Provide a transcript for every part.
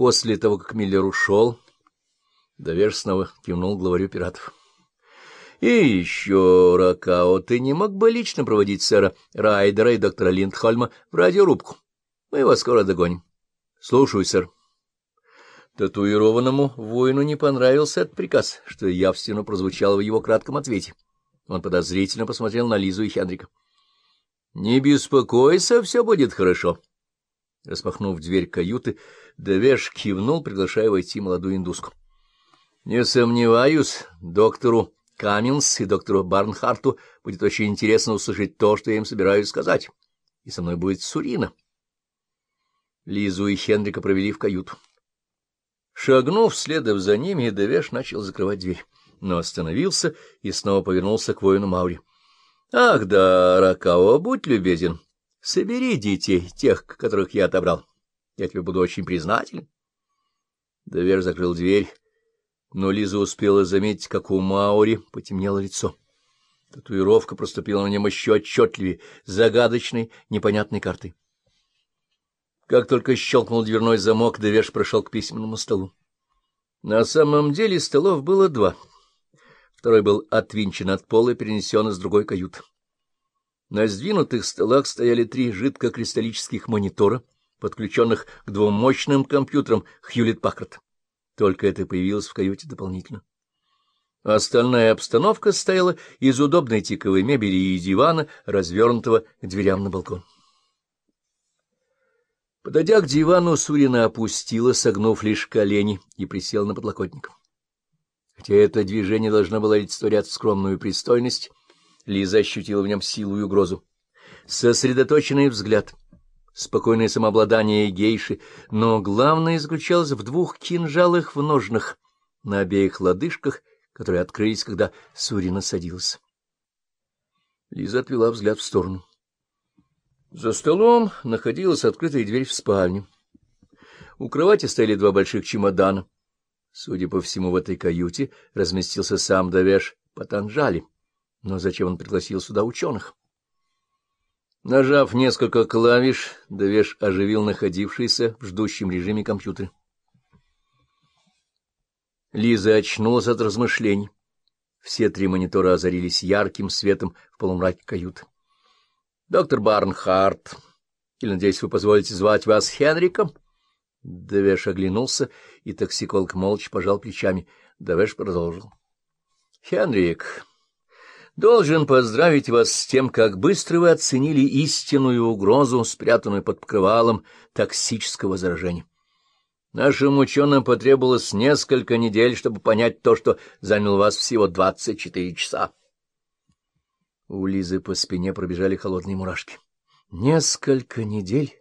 После того, как Миллер ушел, Довеш снова кивнул главарю пиратов. — И еще, Ракао, ты не мог бы лично проводить сэра Райдера и доктора Линдхольма в радиорубку? Мы его скоро догоним. — Слушаю, сэр. Татуированному воину не понравился этот приказ, что явственно прозвучало в его кратком ответе. Он подозрительно посмотрел на Лизу и Хендрика. — Не беспокойся, все будет хорошо. Распахнув дверь каюты, Девеш кивнул, приглашая войти молодую индуску. — Не сомневаюсь, доктору Каммингс и доктору Барнхарту будет очень интересно услышать то, что я им собираюсь сказать. И со мной будет Сурина. Лизу и Хендрика провели в каюту. Шагнув следом за ними, Девеш начал закрывать дверь, но остановился и снова повернулся к воину маори. — Ах да, Ракао, будь любезен, собери детей, тех, которых я отобрал. Я тебе буду очень признателен. Девеш закрыл дверь, но Лиза успела заметить, как у Маури потемнело лицо. Татуировка проступила на нем еще отчетливее, загадочной, непонятной картой. Как только щелкнул дверной замок, Девеш прошел к письменному столу. На самом деле столов было два. Второй был отвинчен от пола и перенесен из другой каюты. На сдвинутых столах стояли три жидкокристаллических монитора, подключенных к двум мощным компьютерам Хьюлит-Паккарт. Только это появилось в каюте дополнительно. Остальная обстановка стояла из удобной тиковой мебели и дивана, развернутого к дверям на балкон. Подойдя к дивану, Сурина опустила, согнув лишь колени, и присела на подлокотник. Хотя это движение должно было олицетворять скромную пристойность, Лиза ощутила в нем силу и угрозу. Сосредоточенный взгляд, спокойное самообладание гейши, но главное заключалось в двух кинжалах в ножнах на обеих лодыжках, которые открылись, когда Сурина садилась. Лиза отвела взгляд в сторону. За столом находилась открытая дверь в спальню. У кровати стояли два больших чемодана. Судя по всему, в этой каюте разместился сам Давеш Патанжали. Но зачем он пригласил сюда ученых? Нажав несколько клавиш, Давеш оживил находившийся в ждущем режиме компьютер. Лиза очнулась от размышлений. Все три монитора озарились ярким светом в полумраке каюты. Доктор Барнхарт, или, надеюсь, вы позволите звать вас Хенриком? Девеш оглянулся, и токсиколог молча пожал плечами. Девеш продолжил. — Хенрик, должен поздравить вас с тем, как быстро вы оценили истинную угрозу, спрятанную под покрывалом токсического заражения. Нашим ученым потребовалось несколько недель, чтобы понять то, что заняло вас всего двадцать четыре часа. У Лизы по спине пробежали холодные мурашки. Несколько недель?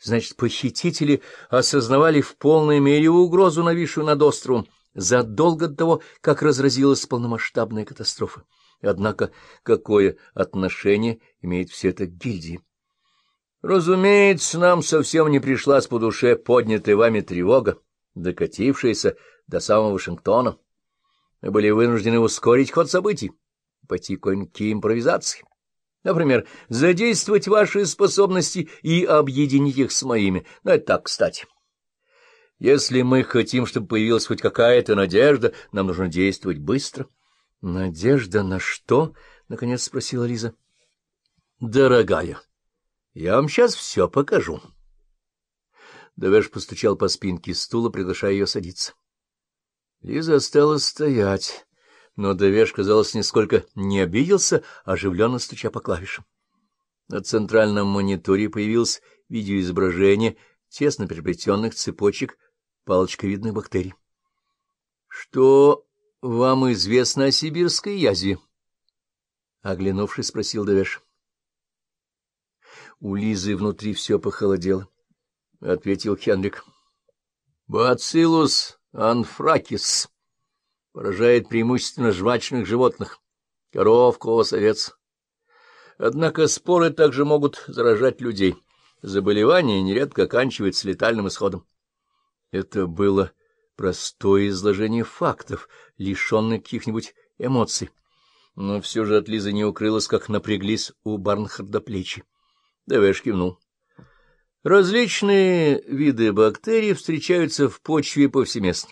Значит, похитители осознавали в полной мере угрозу, нависшую над островом, задолго до того, как разразилась полномасштабная катастрофа. Однако какое отношение имеет все это к гильдии? Разумеется, нам совсем не пришлась по душе поднятая вами тревога, докатившаяся до самого Вашингтона. Мы были вынуждены ускорить ход событий пойти кое-какие импровизации. Например, задействовать ваши способности и объединить их с моими. Но это так, кстати. Если мы хотим, чтобы появилась хоть какая-то надежда, нам нужно действовать быстро. — Надежда на что? — наконец спросила Лиза. — Дорогая, я вам сейчас все покажу. Давеш постучал по спинке стула, приглашая ее садиться. Лиза осталась стоять но Давеш, казалось, нисколько не обиделся, оживленно стуча по клавишам. На центральном мониторе появилось видеоизображение тесно переплетенных цепочек палочковидных бактерий. — Что вам известно о сибирской язве? — оглянувшись, спросил Давеш. У Лизы внутри все похолодело, — ответил Хенрик. — Бациллус анфракис поражает преимущественно жвачных животных, коров, коз, овец. Однако споры также могут заражать людей. Заболевание нередко оканчивается летальным исходом. Это было простое изложение фактов, лишенное каких-нибудь эмоций. Но все же от Лизы не укрылось, как напряглись у Барнхарда плечи. Давэш кивнул. Различные виды бактерий встречаются в почве повсеместно.